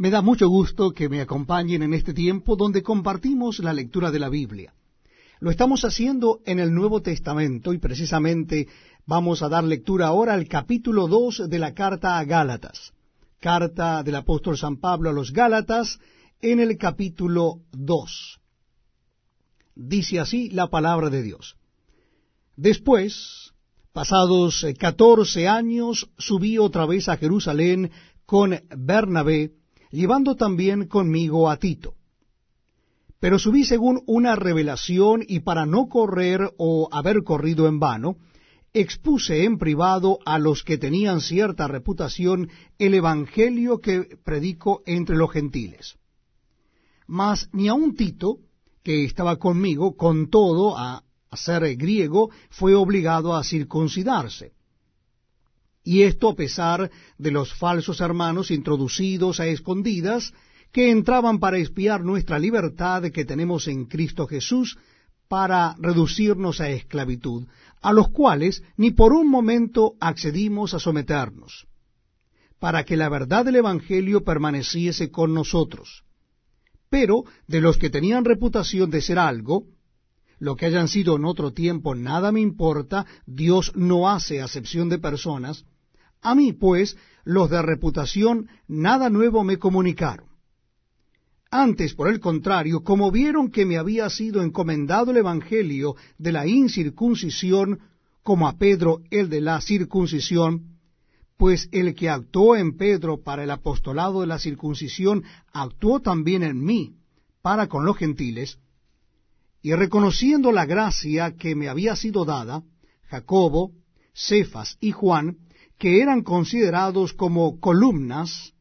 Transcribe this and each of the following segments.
Me da mucho gusto que me acompañen en este tiempo donde compartimos la lectura de la Biblia. Lo estamos haciendo en el Nuevo Testamento y precisamente vamos a dar lectura ahora al capítulo 2 de la carta a Gálatas. Carta del apóstol San Pablo a los Gálatas en el capítulo 2. Dice así la palabra de Dios. Después, pasados catorce años, subí otra vez a Jerusalén con Bernabé, llevando también conmigo a Tito. Pero subí según una revelación y para no correr o haber corrido en vano, expuse en privado a los que tenían cierta reputación el Evangelio que predico entre los gentiles. Mas ni aun Tito, que estaba conmigo, con todo a, a ser griego, fue obligado a circuncidarse y esto a pesar de los falsos hermanos introducidos a escondidas, que entraban para espiar nuestra libertad que tenemos en Cristo Jesús, para reducirnos a esclavitud, a los cuales ni por un momento accedimos a someternos, para que la verdad del Evangelio permaneciese con nosotros. Pero de los que tenían reputación de ser algo, lo que hayan sido en otro tiempo nada me importa, Dios no hace acepción de personas. A mí, pues, los de reputación nada nuevo me comunicaron. Antes, por el contrario, como vieron que me había sido encomendado el Evangelio de la incircuncisión, como a Pedro el de la circuncisión, pues el que actuó en Pedro para el apostolado de la circuncisión, actuó también en mí para con los gentiles, y reconociendo la gracia que me había sido dada, Jacobo, Cefas y Juan, que eran considerados como columnas,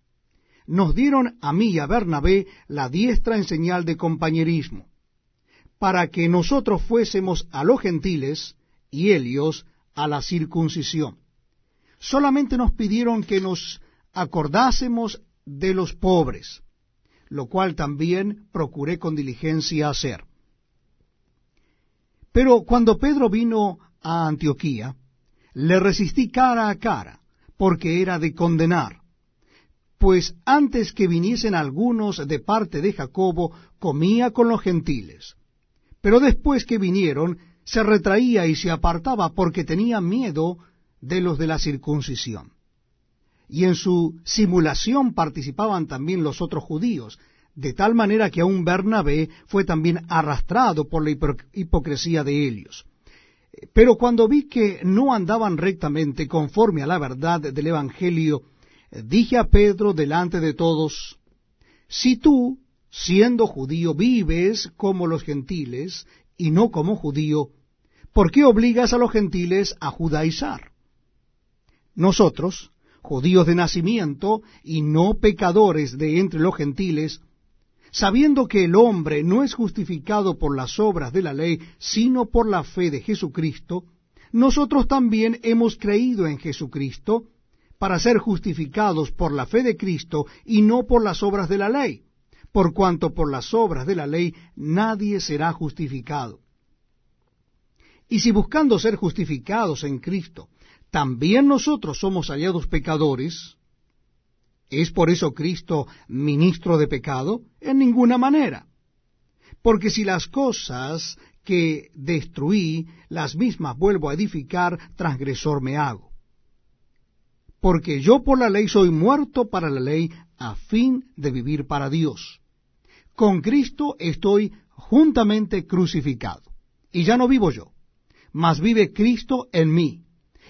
nos dieron a mí y a Bernabé la diestra en señal de compañerismo, para que nosotros fuésemos a los gentiles y ellos a la circuncisión. Solamente nos pidieron que nos acordásemos de los pobres, lo cual también procuré con diligencia hacer. Pero cuando Pedro vino a Antioquía, le resistí cara a cara, porque era de condenar. Pues antes que viniesen algunos de parte de Jacobo, comía con los gentiles. Pero después que vinieron, se retraía y se apartaba porque tenía miedo de los de la circuncisión. Y en su simulación participaban también los otros judíos, de tal manera que aun Bernabé fue también arrastrado por la hipocresía de ellos. Pero cuando vi que no andaban rectamente conforme a la verdad del Evangelio, dije a Pedro delante de todos, si tú, siendo judío, vives como los gentiles y no como judío, ¿por qué obligas a los gentiles a judaizar? Nosotros, judíos de nacimiento y no pecadores de entre los gentiles, sabiendo que el hombre no es justificado por las obras de la ley, sino por la fe de Jesucristo, nosotros también hemos creído en Jesucristo para ser justificados por la fe de Cristo y no por las obras de la ley, por cuanto por las obras de la ley nadie será justificado. Y si buscando ser justificados en Cristo, también nosotros somos hallados pecadores, ¿Es por eso Cristo ministro de pecado? En ninguna manera. Porque si las cosas que destruí, las mismas vuelvo a edificar, transgresor me hago. Porque yo por la ley soy muerto para la ley a fin de vivir para Dios. Con Cristo estoy juntamente crucificado. Y ya no vivo yo, mas vive Cristo en mí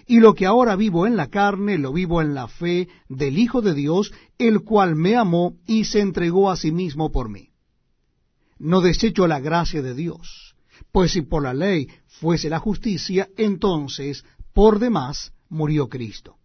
y lo que ahora vivo en la carne, lo vivo en la fe del Hijo de Dios, el cual me amó y se entregó a sí mismo por mí. No desecho la gracia de Dios, pues si por la ley fuese la justicia, entonces por demás murió Cristo.